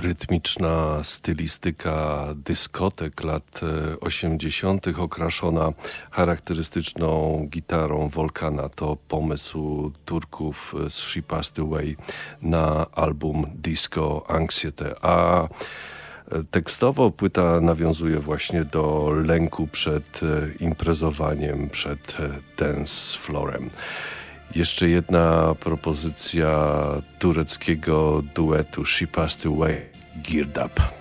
rytmiczna stylistyka dyskotek lat 80. E, okraszona charakterystyczną gitarą Volcana to pomysł Turków z She Passed Away na album Disco Anxiety, a e, Tekstowo płyta nawiązuje właśnie do lęku przed e, imprezowaniem, przed dance floorem. Jeszcze jedna propozycja tureckiego duetu She Passed Away, Geared Up.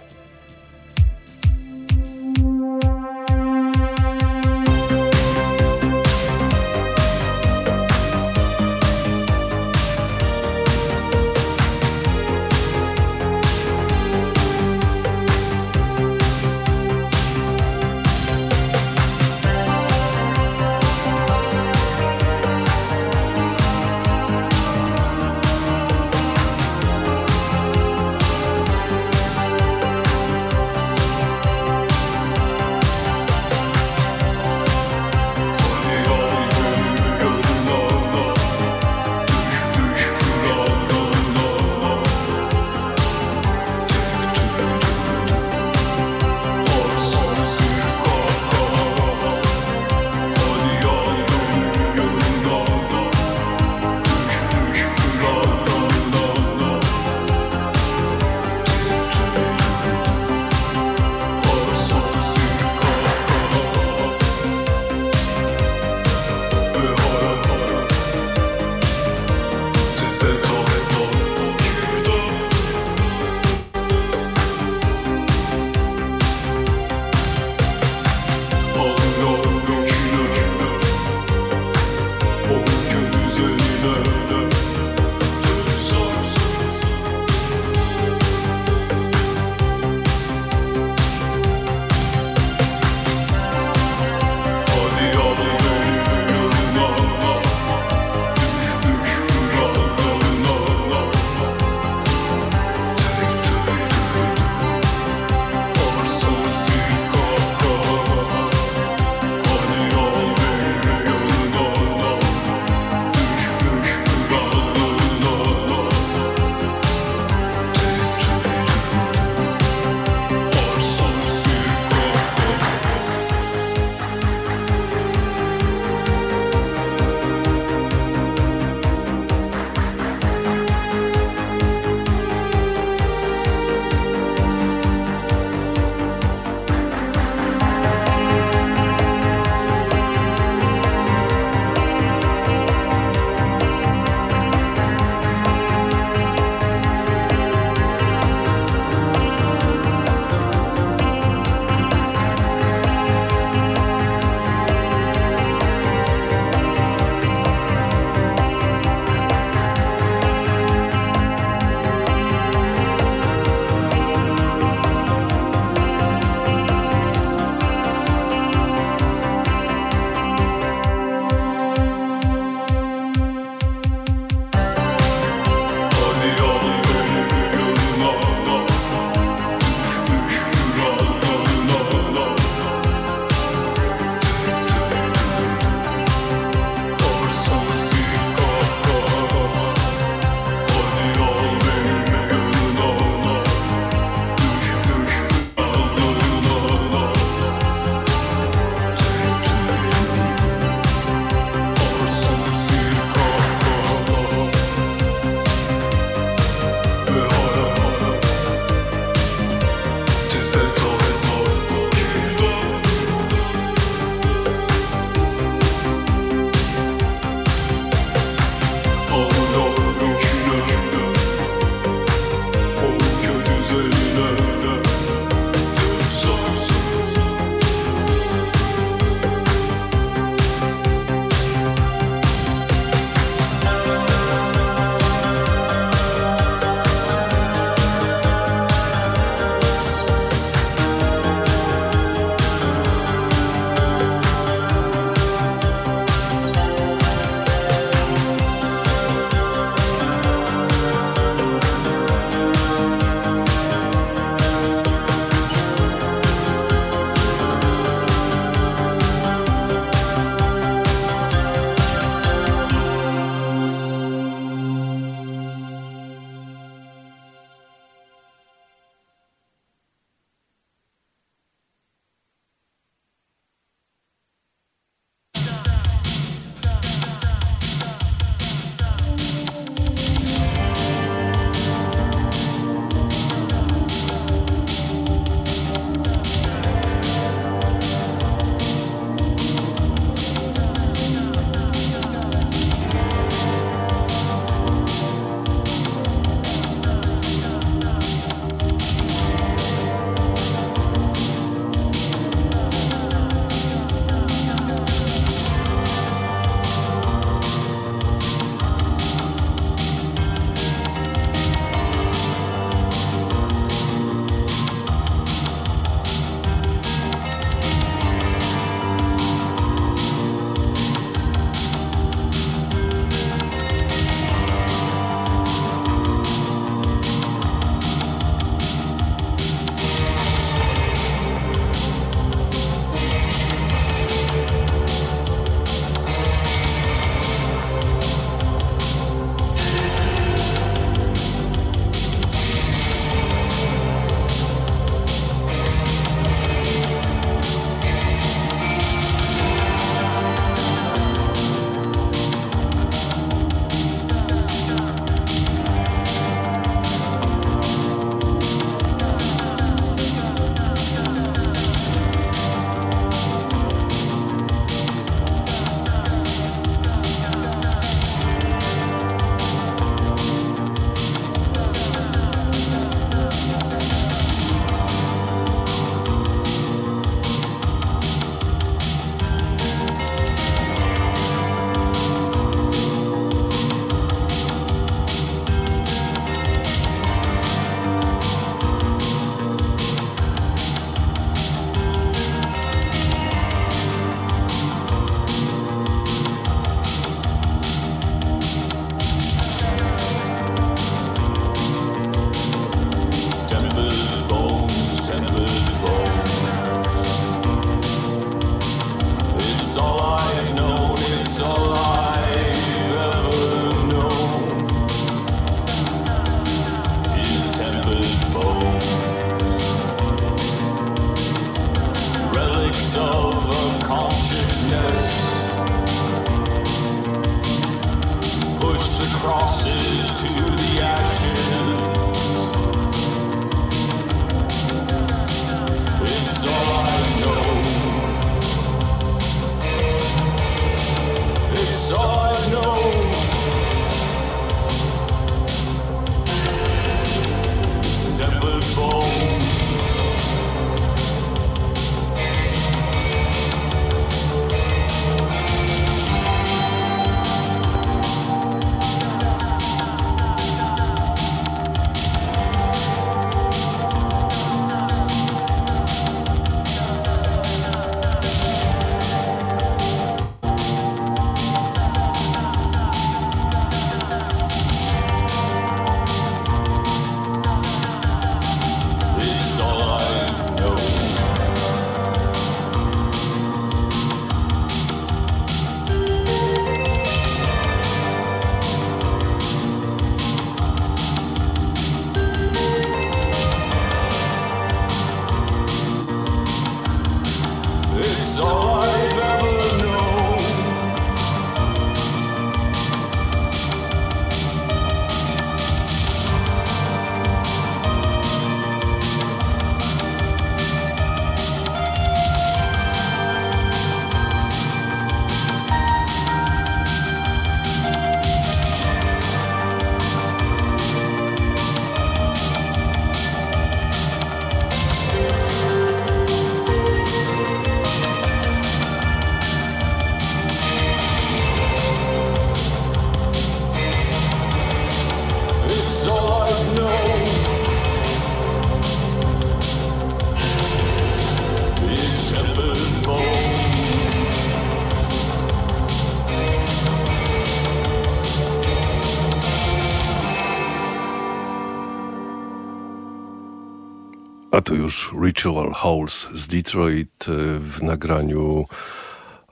Ritual Holes z Detroit w nagraniu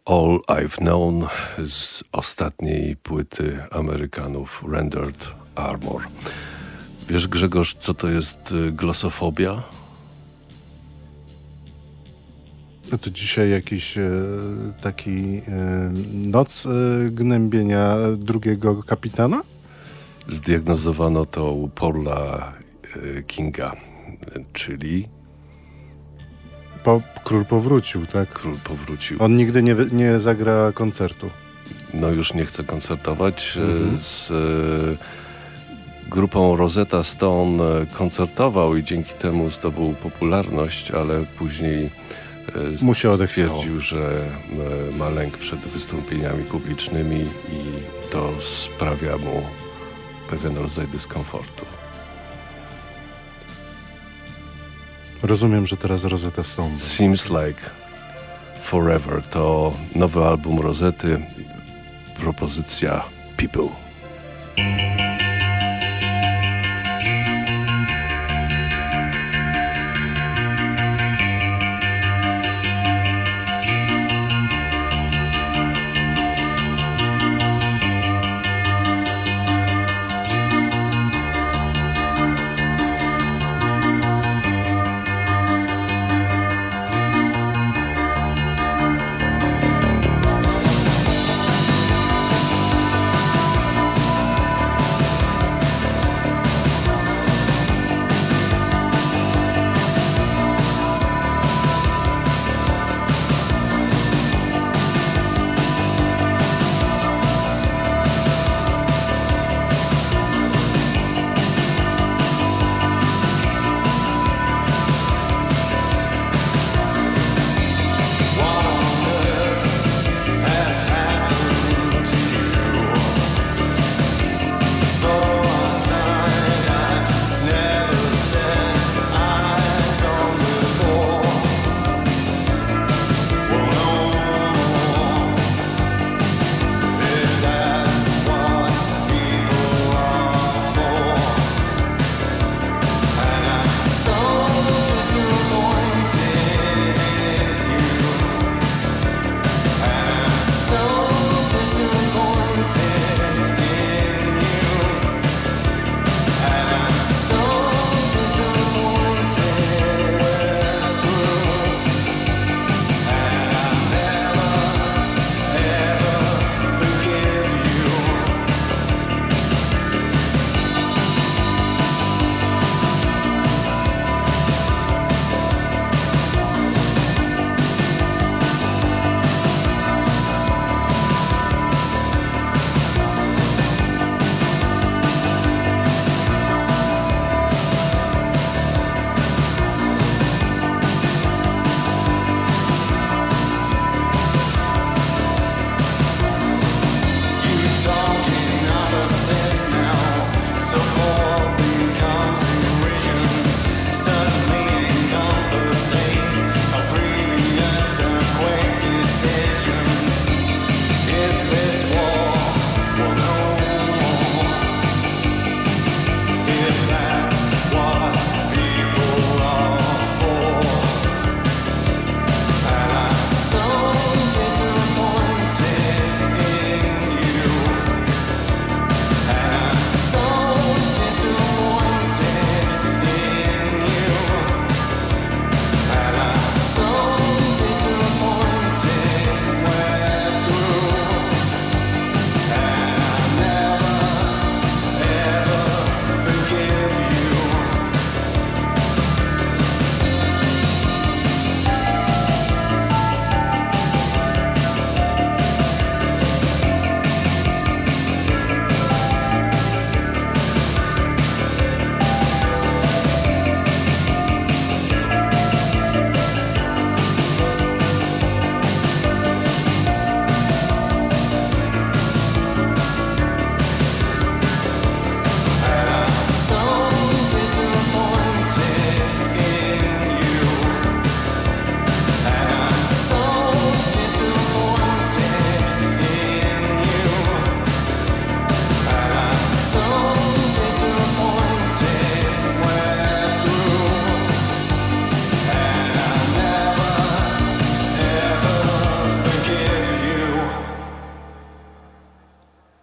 All I've Known z ostatniej płyty Amerykanów Rendered Armor. Wiesz Grzegorz, co to jest glosofobia? No to dzisiaj jakiś e, taki e, noc e, gnębienia drugiego kapitana? Zdiagnozowano to u Paula Kinga, czyli... Po, król powrócił, tak? Król powrócił. On nigdy nie, nie zagra koncertu. No już nie chce koncertować. E, mhm. Z e, grupą Rosetta Stone koncertował i dzięki temu zdobył popularność, ale później mu się stwierdził, że ma lęk przed wystąpieniami publicznymi i to sprawia mu pewien rodzaj dyskomfortu. Rozumiem, że teraz Rosetta Stone. Seems Like Forever to nowy album Rosety, propozycja People.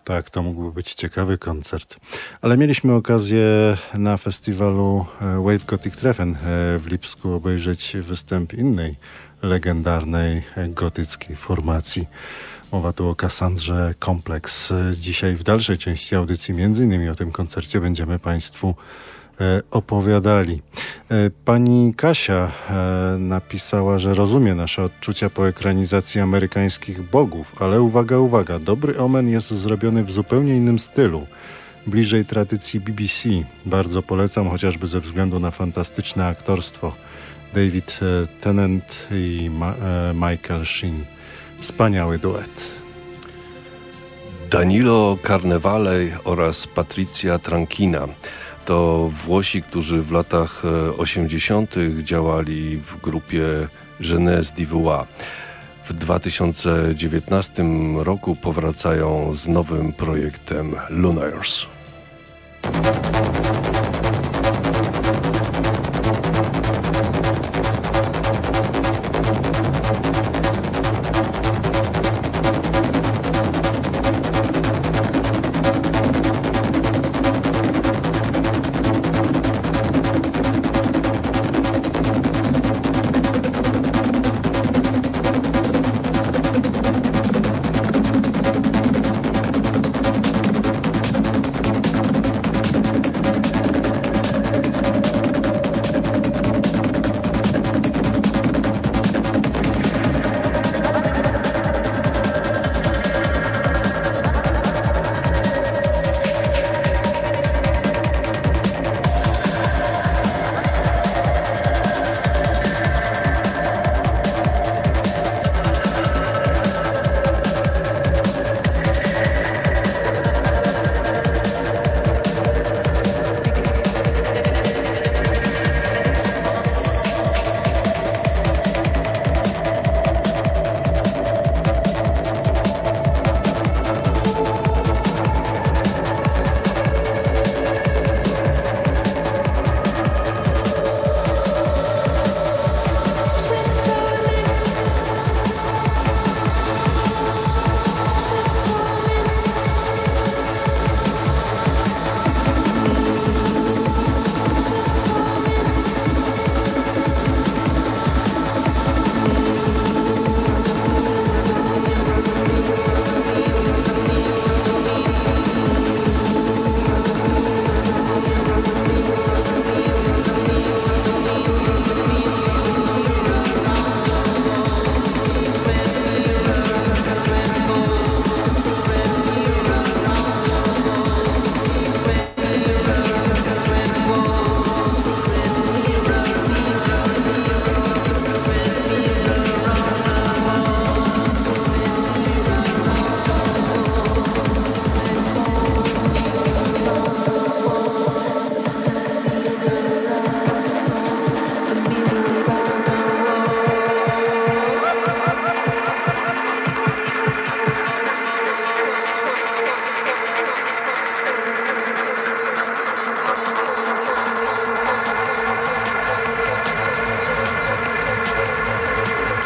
Tak, to mógłby być ciekawy koncert. Ale mieliśmy okazję na festiwalu e, Wave Gothic Treffen e, w Lipsku obejrzeć występ innej legendarnej e, gotyckiej formacji. Mowa tu o Kassandrze Kompleks. Dzisiaj w dalszej części audycji między innymi o tym koncercie będziemy Państwu opowiadali. E, pani Kasia e, napisała, że rozumie nasze odczucia po ekranizacji amerykańskich bogów, ale uwaga, uwaga, dobry omen jest zrobiony w zupełnie innym stylu. Bliżej tradycji BBC. Bardzo polecam, chociażby ze względu na fantastyczne aktorstwo. David Tennant i Ma Michael Sheen. Wspaniały duet. Danilo Carnevale oraz Patricia Trankina to Włosi, którzy w latach 80. E, działali w grupie Jeunesse d'Ivoire. W 2019 roku powracają z nowym projektem Lunars.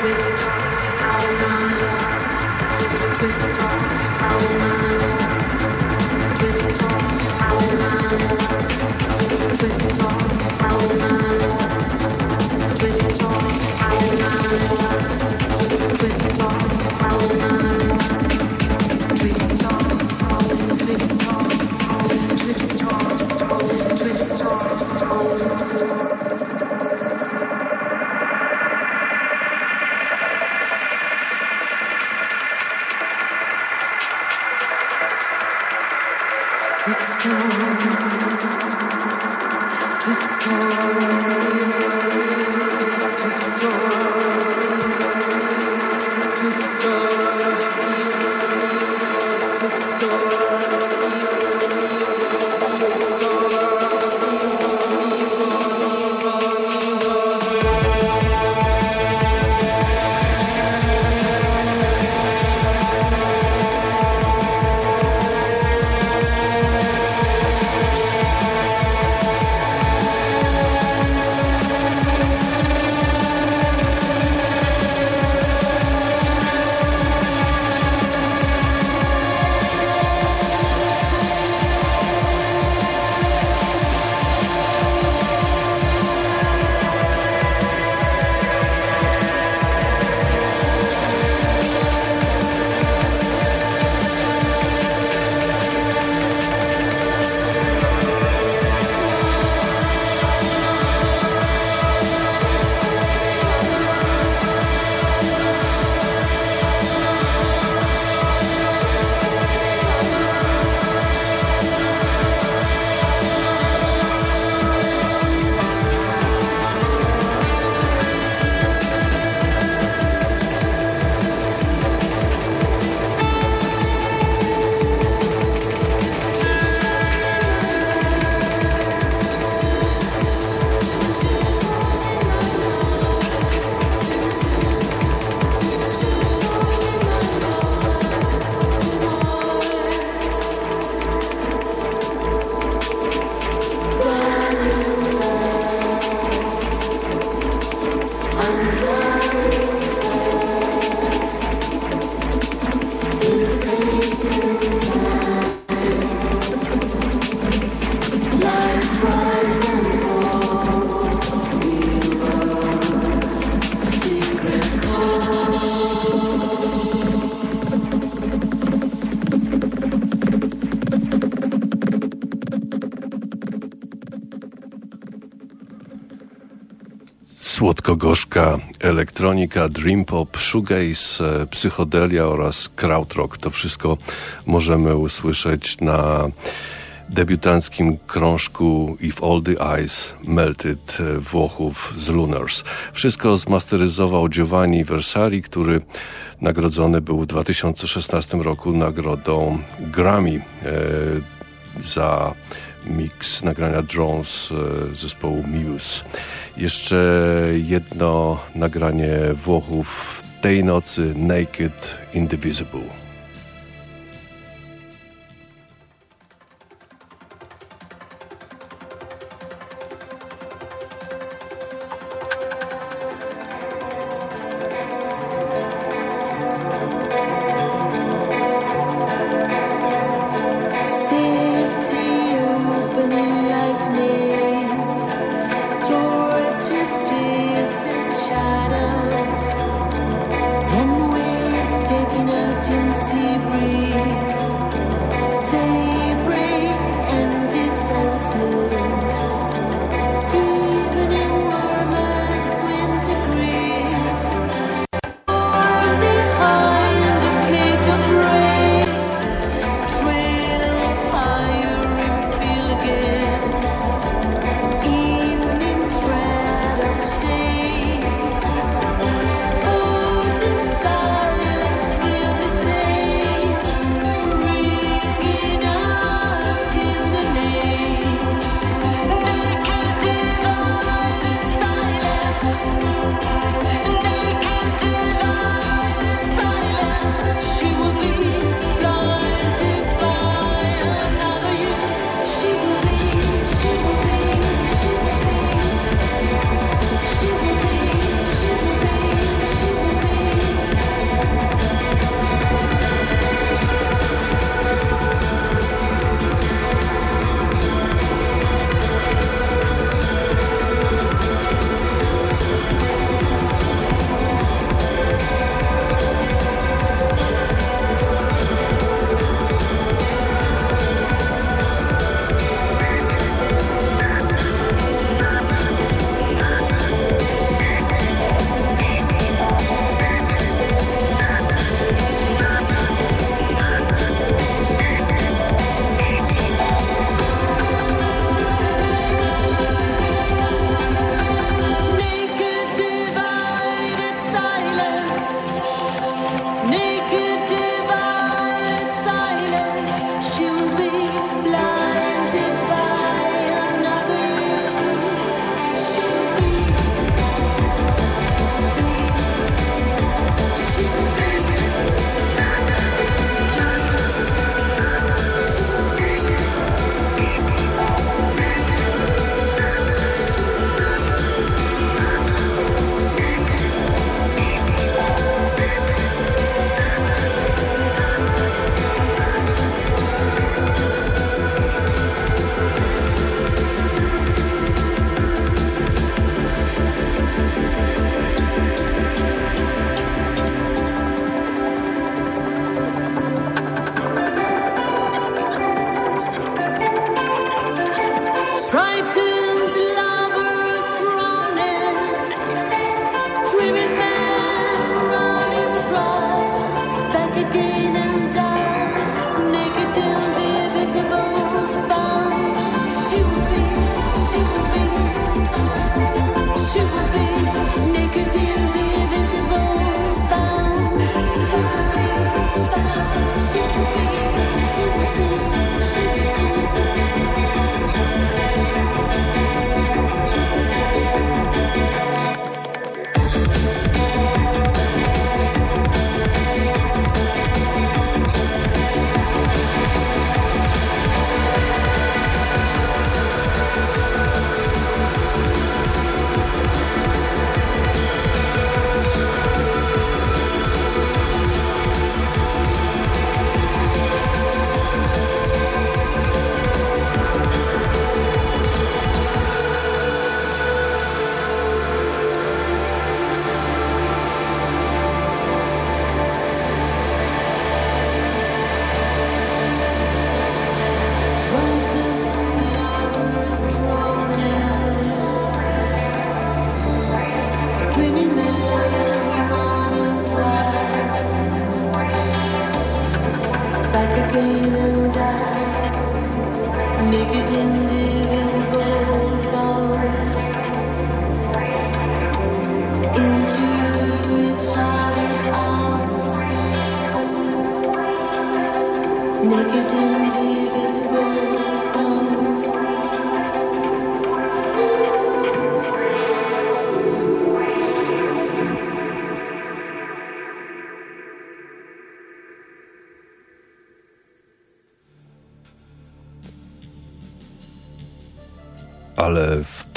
twist our mind, twist our. Słodko-gorzka elektronika, dream pop, shoegaze, e, psychodelia oraz krautrock. To wszystko możemy usłyszeć na debiutanckim krążku If All The Eyes Melted e, Włochów z Lunars. Wszystko zmasteryzował Giovanni Versari, który nagrodzony był w 2016 roku nagrodą Grammy e, za mix nagrania Drones zespołu Muse. Jeszcze jedno nagranie Włochów tej nocy Naked Indivisible.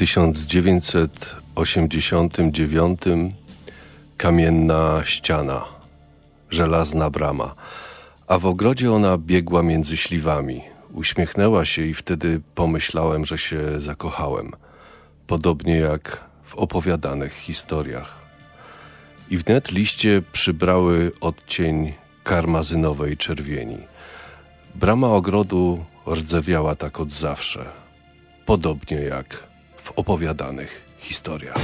1989 kamienna ściana, żelazna brama, a w ogrodzie ona biegła między śliwami. Uśmiechnęła się i wtedy pomyślałem, że się zakochałem, podobnie jak w opowiadanych historiach. I wnet liście przybrały odcień karmazynowej czerwieni. Brama ogrodu rdzewiała tak od zawsze podobnie jak w opowiadanych historiach.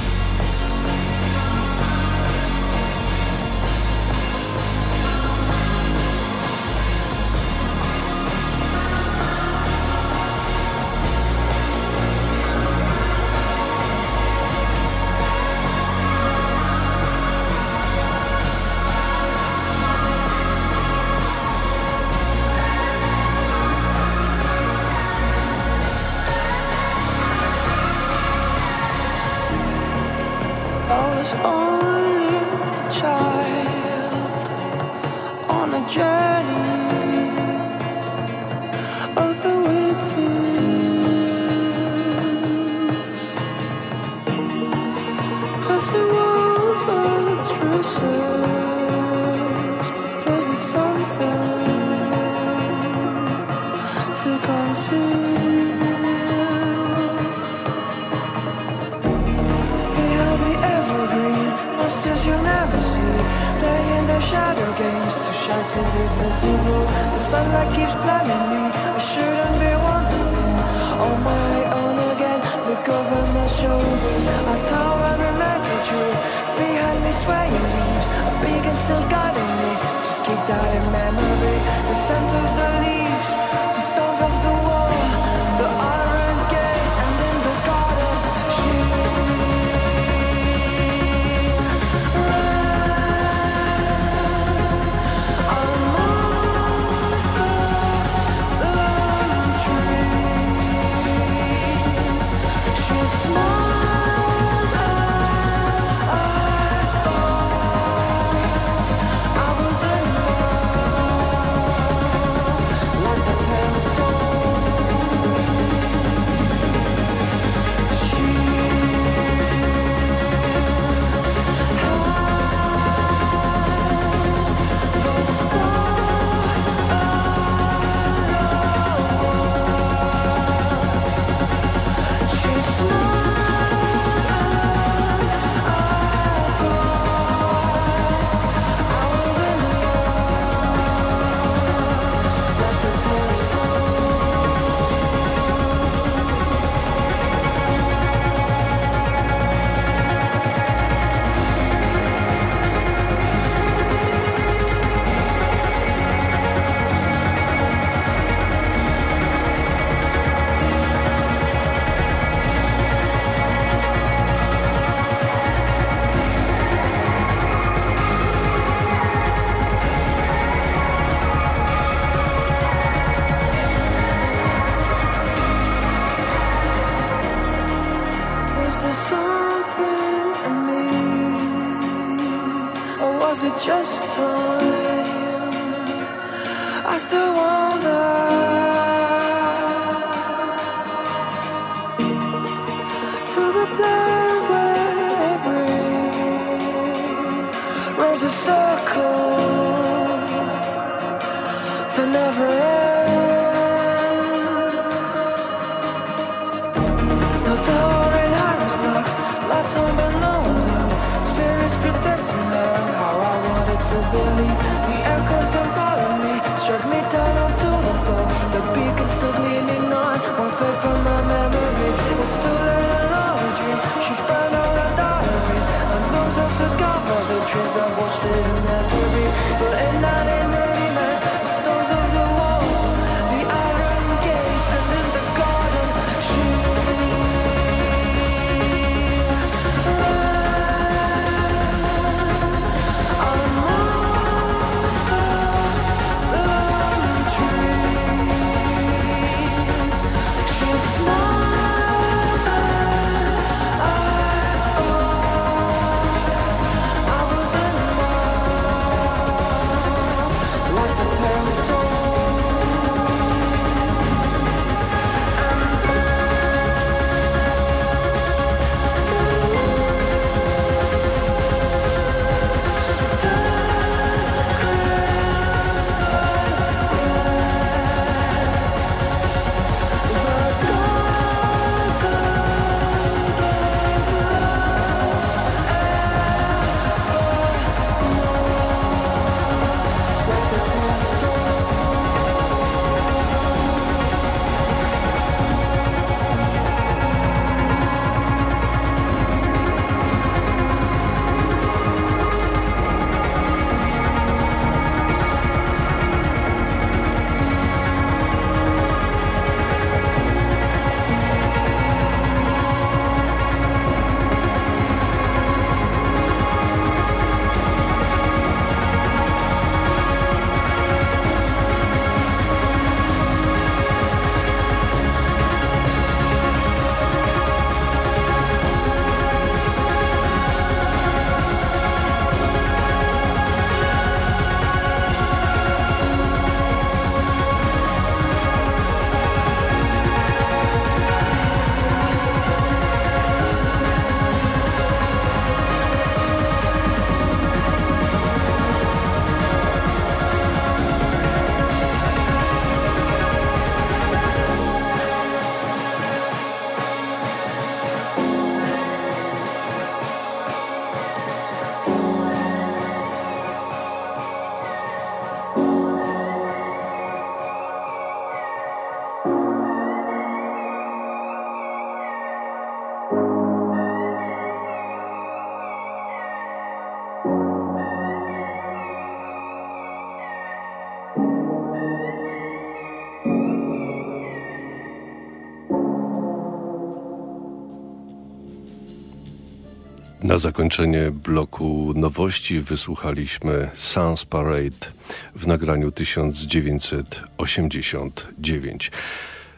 Na zakończenie bloku nowości wysłuchaliśmy Sans Parade w nagraniu 1989.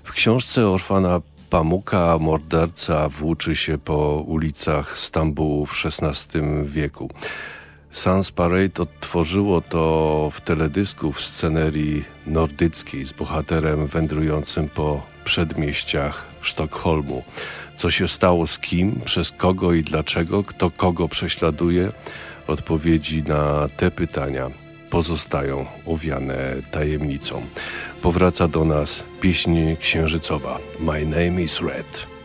W książce Orfana Pamuka morderca włóczy się po ulicach Stambułu w XVI wieku. Sans Parade odtworzyło to w teledysku w scenerii nordyckiej z bohaterem wędrującym po przedmieściach Sztokholmu. Co się stało z kim, przez kogo i dlaczego, kto kogo prześladuje? Odpowiedzi na te pytania pozostają owiane tajemnicą. Powraca do nas pieśń księżycowa My Name is Red.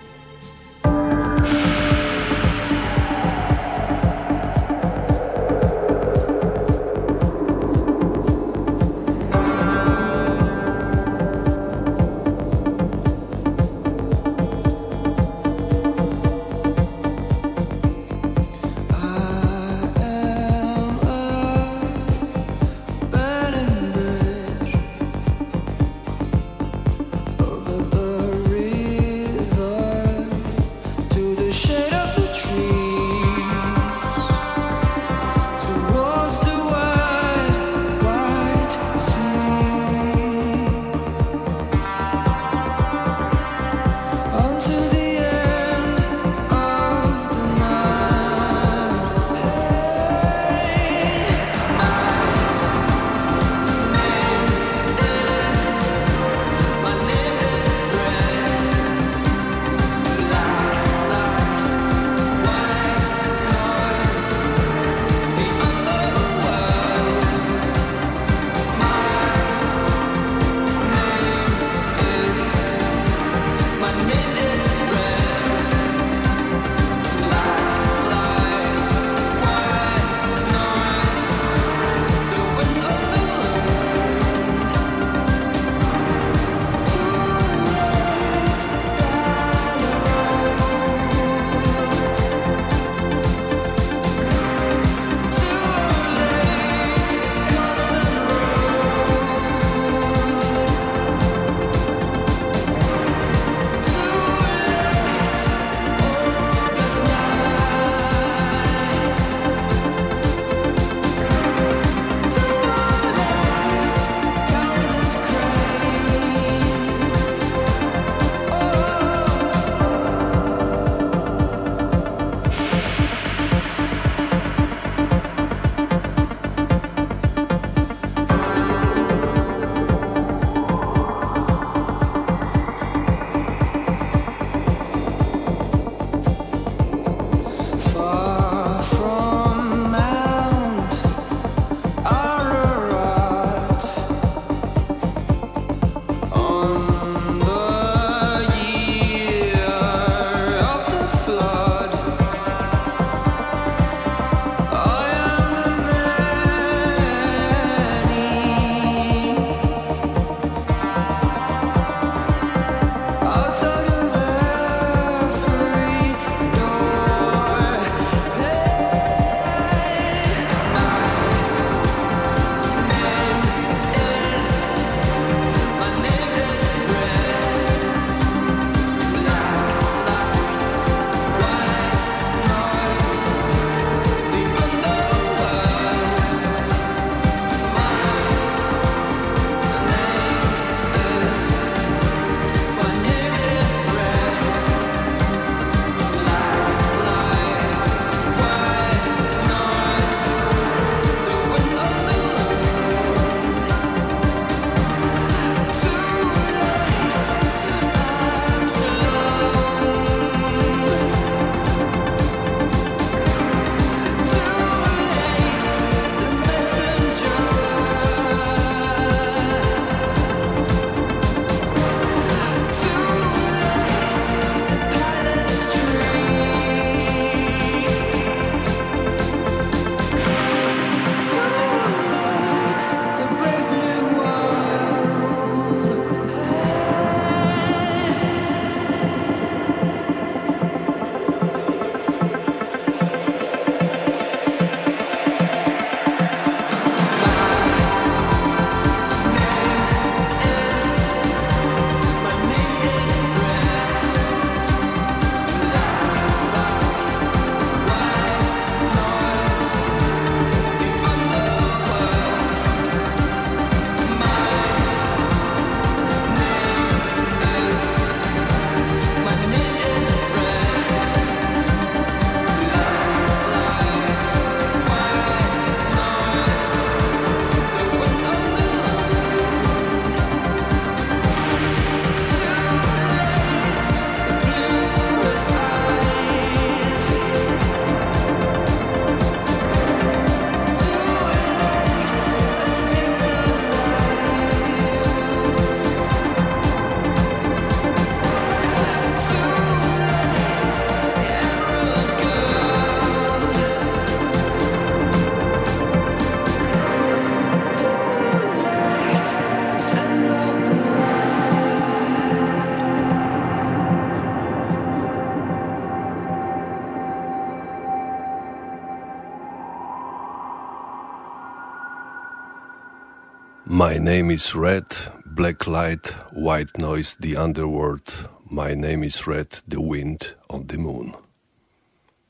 My name is Red, black light, white noise, the underworld. My name is Red, the wind on the moon.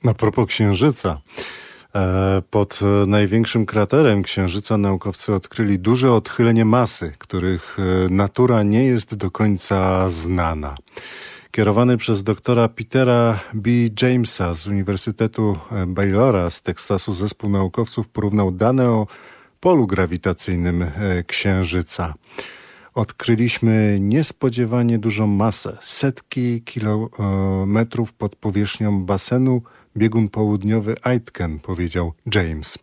Na propos Księżyca. E, pod największym kraterem Księżyca naukowcy odkryli duże odchylenie masy, których e, natura nie jest do końca znana. Kierowany przez doktora Petera B. Jamesa z Uniwersytetu e, Baylora z Teksasu zespół naukowców porównał dane o polu grawitacyjnym Księżyca. Odkryliśmy niespodziewanie dużą masę, setki kilometrów pod powierzchnią basenu biegun południowy Aitken, powiedział James.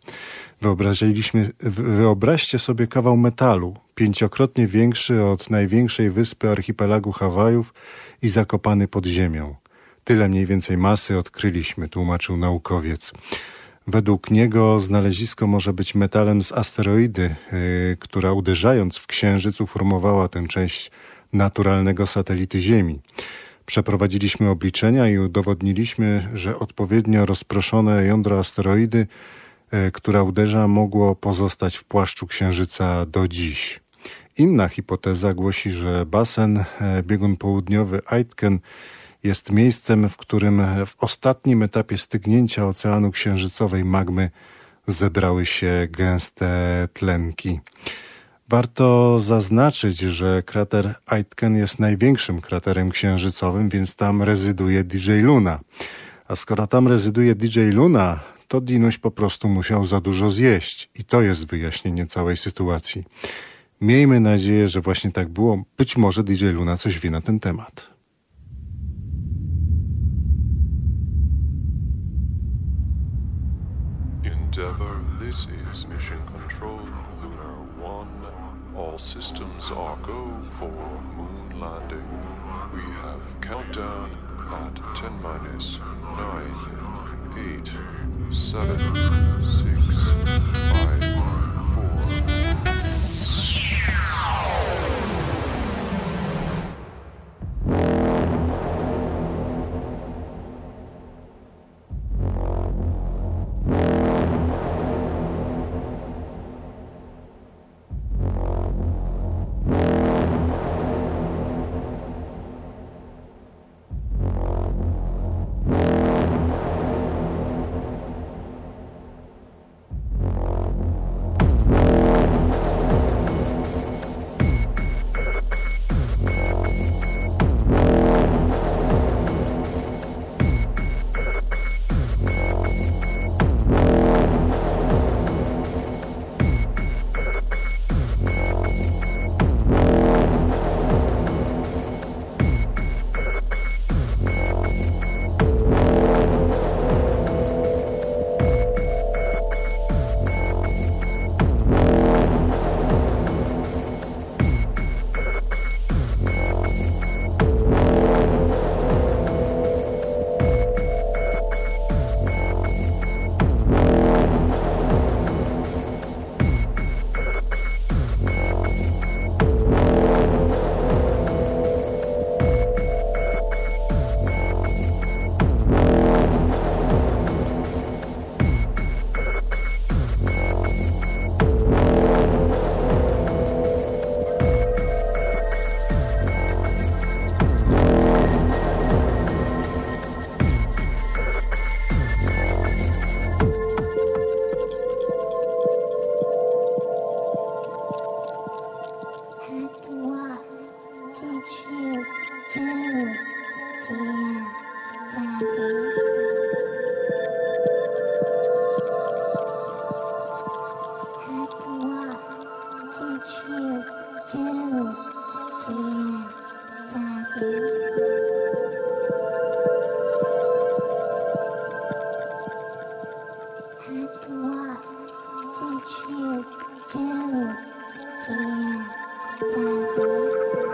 Wyobraziliśmy, wyobraźcie sobie kawał metalu, pięciokrotnie większy od największej wyspy archipelagu Hawajów i zakopany pod ziemią. Tyle mniej więcej masy odkryliśmy, tłumaczył naukowiec. Według niego znalezisko może być metalem z asteroidy, yy, która uderzając w Księżyc uformowała tę część naturalnego satelity Ziemi. Przeprowadziliśmy obliczenia i udowodniliśmy, że odpowiednio rozproszone jądro asteroidy, e, która uderza, mogło pozostać w płaszczu Księżyca do dziś. Inna hipoteza głosi, że basen e, biegun południowy Aitken jest miejscem, w którym w ostatnim etapie stygnięcia oceanu księżycowej magmy zebrały się gęste tlenki. Warto zaznaczyć, że krater Aitken jest największym kraterem księżycowym, więc tam rezyduje DJ Luna. A skoro tam rezyduje DJ Luna, to Dinuś po prostu musiał za dużo zjeść. I to jest wyjaśnienie całej sytuacji. Miejmy nadzieję, że właśnie tak było. Być może DJ Luna coś wie na ten temat. Endeavor, this is mission control. Lunar 1. All systems are go for moon landing. We have countdown at 10 minus 9, 8, 7, 6, 5, 4. 再去，再五遍，再见。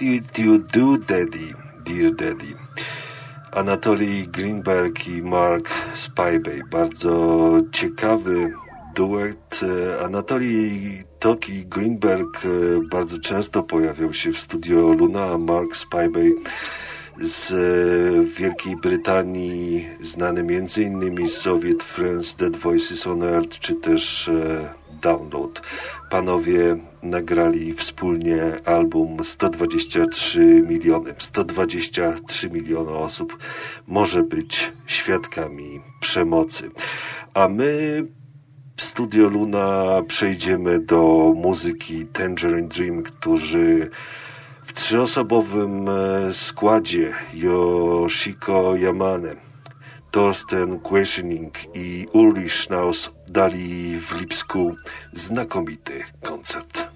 Did you do, Daddy, dear Daddy? Anatolii Greenberg i Mark Spivey. Bardzo ciekawy duet. Anatolii Toki Greenberg e, bardzo często pojawiał się w studio Luna, a Mark Spivey z e, Wielkiej Brytanii, znany innymi z Soviet Friends, Dead Voices on Earth, czy też e, Download. Panowie nagrali wspólnie album 123 miliony. 123 miliony osób może być świadkami przemocy. A my w Studio Luna przejdziemy do muzyki Tangerine Dream, którzy w trzyosobowym e, składzie Yoshiko Yamane, Thorsten Questioning i Ulrich Schnaus dali w Lipsku znakomity koncert.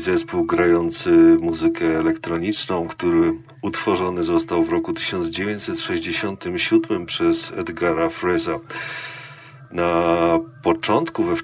Zespół grający muzykę elektroniczną, który utworzony został w roku 1967 przez Edgara Freza. Na początku we